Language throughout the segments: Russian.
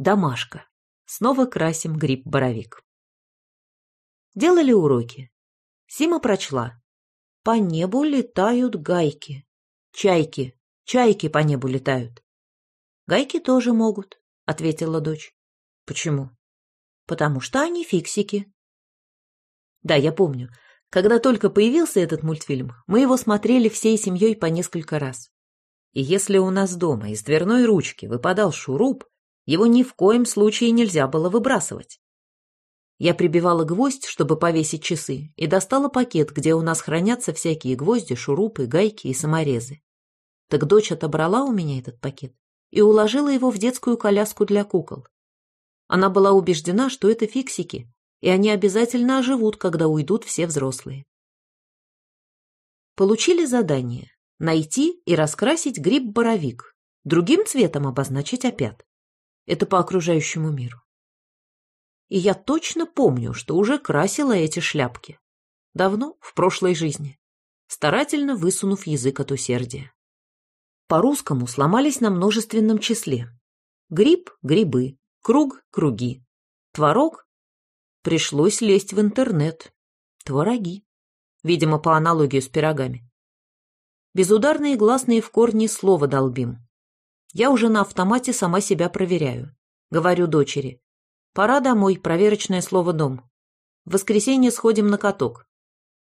Домашка. Снова красим гриб-боровик. Делали уроки. Сима прочла. По небу летают гайки. Чайки. Чайки по небу летают. Гайки тоже могут, ответила дочь. Почему? Потому что они фиксики. Да, я помню. Когда только появился этот мультфильм, мы его смотрели всей семьей по несколько раз. И если у нас дома из дверной ручки выпадал шуруп, его ни в коем случае нельзя было выбрасывать. Я прибивала гвоздь, чтобы повесить часы, и достала пакет, где у нас хранятся всякие гвозди, шурупы, гайки и саморезы. Так дочь отобрала у меня этот пакет и уложила его в детскую коляску для кукол. Она была убеждена, что это фиксики, и они обязательно оживут, когда уйдут все взрослые. Получили задание найти и раскрасить гриб-боровик, другим цветом обозначить опят. Это по окружающему миру. И я точно помню, что уже красила эти шляпки. Давно, в прошлой жизни, старательно высунув язык от усердия. По-русскому сломались на множественном числе. Гриб – грибы, круг – круги, творог – пришлось лезть в интернет. Твороги. Видимо, по аналогии с пирогами. Безударные гласные в корне слова долбим. Я уже на автомате сама себя проверяю. Говорю дочери. Пора домой, проверочное слово «дом». В воскресенье сходим на каток.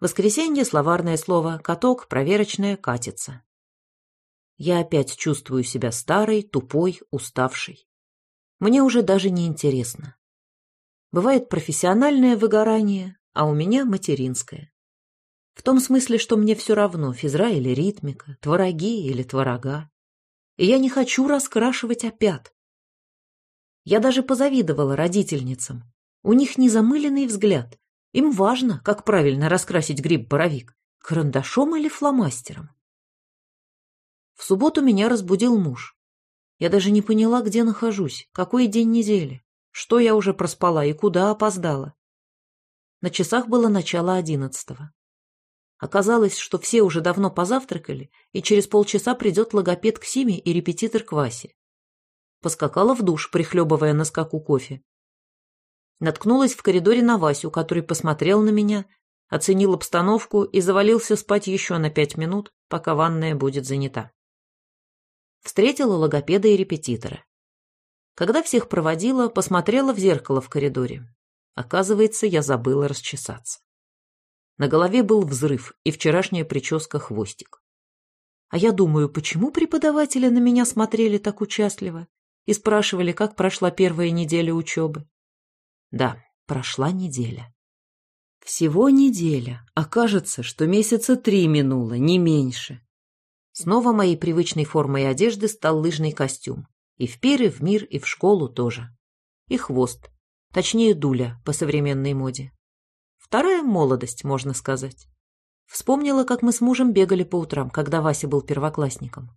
воскресенье словарное слово, каток, проверочное, катится. Я опять чувствую себя старой, тупой, уставшей. Мне уже даже не интересно. Бывает профессиональное выгорание, а у меня материнское. В том смысле, что мне все равно, физра или ритмика, твороги или творога. И я не хочу раскрашивать опят. Я даже позавидовала родительницам. У них незамыленный взгляд. Им важно, как правильно раскрасить гриб-боровик. Карандашом или фломастером. В субботу меня разбудил муж. Я даже не поняла, где нахожусь, какой день недели, что я уже проспала и куда опоздала. На часах было начало одиннадцатого. Оказалось, что все уже давно позавтракали, и через полчаса придет логопед к Симе и репетитор к Васе. Поскакала в душ, прихлебывая на скаку кофе. Наткнулась в коридоре на Васю, который посмотрел на меня, оценил обстановку и завалился спать еще на пять минут, пока ванная будет занята. Встретила логопеда и репетитора. Когда всех проводила, посмотрела в зеркало в коридоре. Оказывается, я забыла расчесаться. На голове был взрыв и вчерашняя прическа хвостик. А я думаю, почему преподаватели на меня смотрели так участливо и спрашивали, как прошла первая неделя учебы? Да, прошла неделя. Всего неделя, а кажется, что месяца три минуло, не меньше. Снова моей привычной формой одежды стал лыжный костюм. И в пиры, в мир, и в школу тоже. И хвост. Точнее, дуля по современной моде. Вторая молодость, можно сказать. Вспомнила, как мы с мужем бегали по утрам, когда Вася был первоклассником.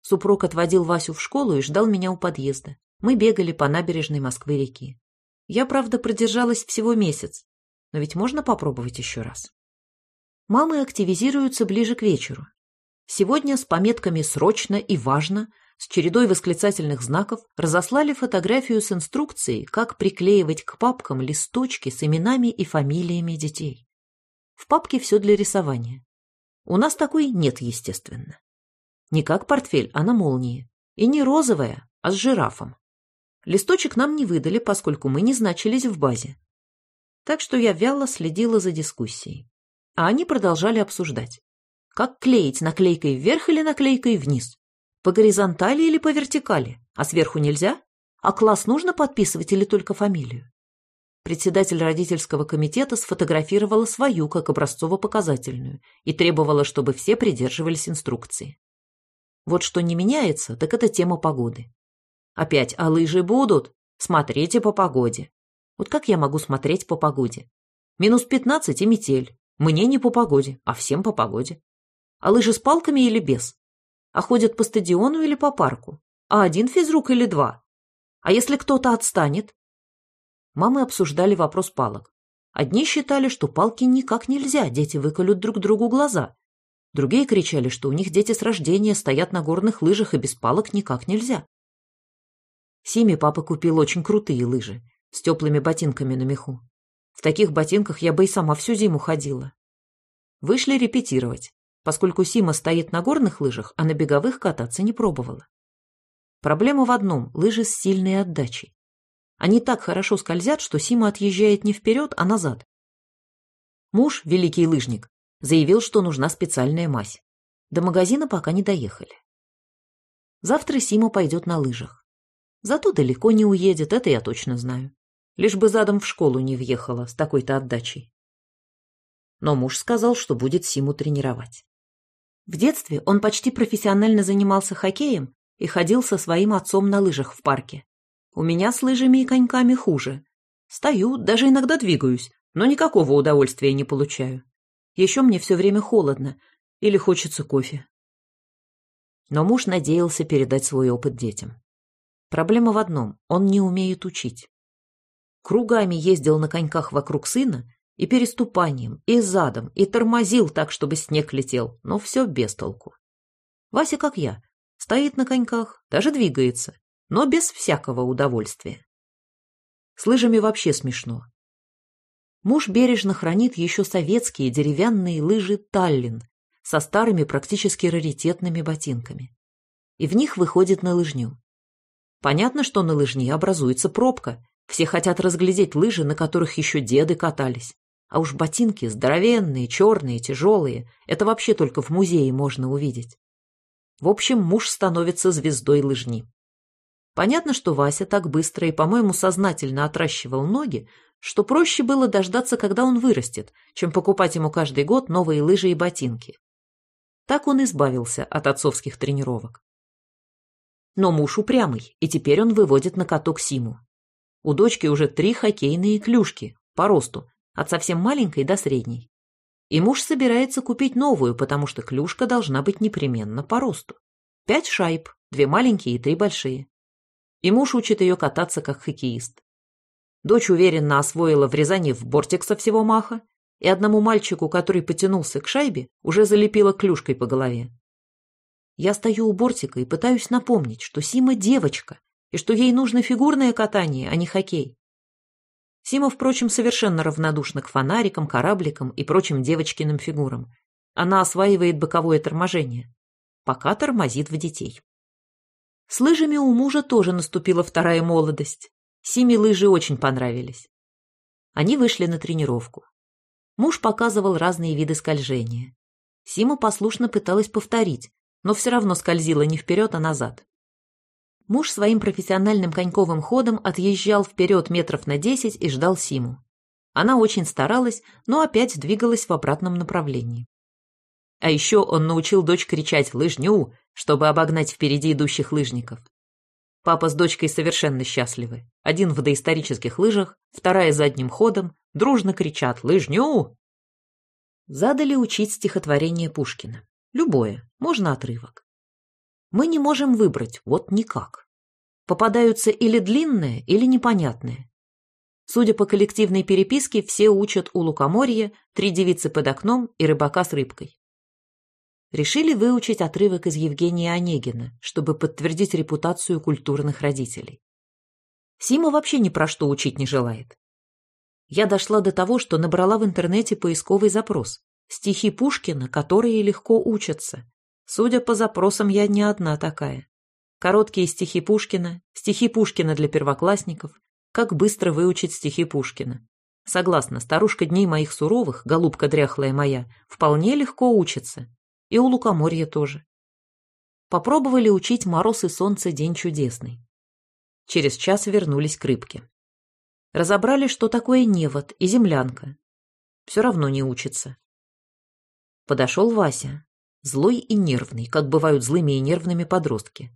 Супруг отводил Васю в школу и ждал меня у подъезда. Мы бегали по набережной Москвы-реки. Я, правда, продержалась всего месяц, но ведь можно попробовать еще раз. Мамы активизируются ближе к вечеру. Сегодня с пометками «срочно» и «важно» с чередой восклицательных знаков разослали фотографию с инструкцией, как приклеивать к папкам листочки с именами и фамилиями детей. В папке все для рисования. У нас такой нет, естественно. Не как портфель, а на молнии. И не розовая, а с жирафом. Листочек нам не выдали, поскольку мы не значились в базе. Так что я вяло следила за дискуссией. А они продолжали обсуждать. Как клеить наклейкой вверх или наклейкой вниз? По горизонтали или по вертикали? А сверху нельзя? А класс нужно подписывать или только фамилию? Председатель родительского комитета сфотографировала свою как образцово-показательную и требовала, чтобы все придерживались инструкции. Вот что не меняется, так это тема погоды. Опять, а лыжи будут? Смотрите по погоде. Вот как я могу смотреть по погоде? Минус пятнадцать и метель. Мне не по погоде, а всем по погоде. А лыжи с палками или без? А ходят по стадиону или по парку? А один физрук или два? А если кто-то отстанет? Мамы обсуждали вопрос палок. Одни считали, что палки никак нельзя, дети выколют друг другу глаза. Другие кричали, что у них дети с рождения стоят на горных лыжах и без палок никак нельзя. Симе папа купил очень крутые лыжи с теплыми ботинками на меху. В таких ботинках я бы и сама всю зиму ходила. Вышли репетировать, поскольку Сима стоит на горных лыжах, а на беговых кататься не пробовала. Проблема в одном – лыжи с сильной отдачей. Они так хорошо скользят, что Сима отъезжает не вперед, а назад. Муж, великий лыжник, заявил, что нужна специальная мазь. До магазина пока не доехали. Завтра Сима пойдет на лыжах. Зато далеко не уедет, это я точно знаю. Лишь бы задом в школу не въехала с такой-то отдачей. Но муж сказал, что будет Симу тренировать. В детстве он почти профессионально занимался хоккеем и ходил со своим отцом на лыжах в парке. У меня с лыжами и коньками хуже. Стою, даже иногда двигаюсь, но никакого удовольствия не получаю. Еще мне все время холодно или хочется кофе. Но муж надеялся передать свой опыт детям. Проблема в одном – он не умеет учить. Кругами ездил на коньках вокруг сына и переступанием, и задом, и тормозил так, чтобы снег летел, но все без толку. Вася, как я, стоит на коньках, даже двигается, но без всякого удовольствия. С лыжами вообще смешно. Муж бережно хранит еще советские деревянные лыжи «Таллин» со старыми практически раритетными ботинками. И в них выходит на лыжню. Понятно, что на лыжне образуется пробка. Все хотят разглядеть лыжи, на которых еще деды катались. А уж ботинки здоровенные, черные, тяжелые. Это вообще только в музее можно увидеть. В общем, муж становится звездой лыжни. Понятно, что Вася так быстро и, по-моему, сознательно отращивал ноги, что проще было дождаться, когда он вырастет, чем покупать ему каждый год новые лыжи и ботинки. Так он избавился от отцовских тренировок. Но муж упрямый, и теперь он выводит на каток Симу. У дочки уже три хоккейные клюшки по росту, от совсем маленькой до средней. И муж собирается купить новую, потому что клюшка должна быть непременно по росту. Пять шайб, две маленькие и три большие. И муж учит ее кататься как хоккеист. Дочь уверенно освоила врезание в бортик со всего маха, и одному мальчику, который потянулся к шайбе, уже залепила клюшкой по голове. Я стою у бортика и пытаюсь напомнить, что Сима девочка, и что ей нужно фигурное катание, а не хоккей. Сима, впрочем, совершенно равнодушна к фонарикам, корабликам и прочим девочкиным фигурам. Она осваивает боковое торможение. Пока тормозит в детей. С лыжами у мужа тоже наступила вторая молодость. Симе лыжи очень понравились. Они вышли на тренировку. Муж показывал разные виды скольжения. Сима послушно пыталась повторить, но все равно скользила не вперед, а назад. Муж своим профессиональным коньковым ходом отъезжал вперед метров на десять и ждал Симу. Она очень старалась, но опять двигалась в обратном направлении. А еще он научил дочь кричать «лыжню», чтобы обогнать впереди идущих лыжников. Папа с дочкой совершенно счастливы. Один в доисторических лыжах, вторая задним ходом, дружно кричат «лыжню». Задали учить стихотворение Пушкина. Любое, можно отрывок мы не можем выбрать, вот никак. Попадаются или длинные, или непонятные. Судя по коллективной переписке, все учат у лукоморья, три девицы под окном и рыбака с рыбкой. Решили выучить отрывок из Евгения Онегина, чтобы подтвердить репутацию культурных родителей. Сима вообще ни про что учить не желает. Я дошла до того, что набрала в интернете поисковый запрос. Стихи Пушкина, которые легко учатся, Судя по запросам, я не одна такая. Короткие стихи Пушкина, стихи Пушкина для первоклассников, как быстро выучить стихи Пушкина. Согласна, старушка дней моих суровых, голубка дряхлая моя, вполне легко учится. И у лукоморья тоже. Попробовали учить «Мороз и солнце. День чудесный». Через час вернулись к рыбке. Разобрали, что такое невод и землянка. Все равно не учится. Подошел Вася, Злой и нервный, как бывают злыми и нервными подростки.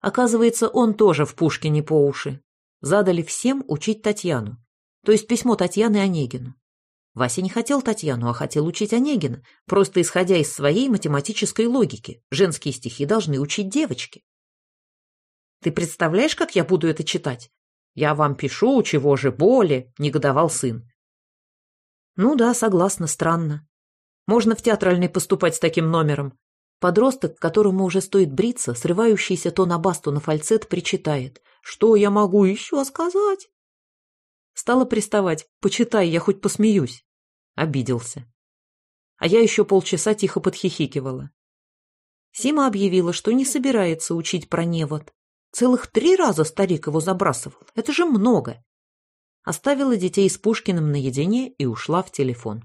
Оказывается, он тоже в Пушкине по уши. Задали всем учить Татьяну, то есть письмо Татьяны Онегину. Вася не хотел Татьяну, а хотел учить Онегина, просто исходя из своей математической логики. Женские стихи должны учить девочки. «Ты представляешь, как я буду это читать? Я вам пишу, чего же боли?» — негодовал сын. «Ну да, согласна, странно. Можно в театральный поступать с таким номером. Подросток, которому уже стоит бриться, срывающийся то на басту, на фальцет, причитает. «Что я могу еще сказать?» Стала приставать. «Почитай, я хоть посмеюсь». Обиделся. А я еще полчаса тихо подхихикивала. Сима объявила, что не собирается учить про невод. Целых три раза старик его забрасывал. Это же много. Оставила детей с Пушкиным наедине и ушла в телефон.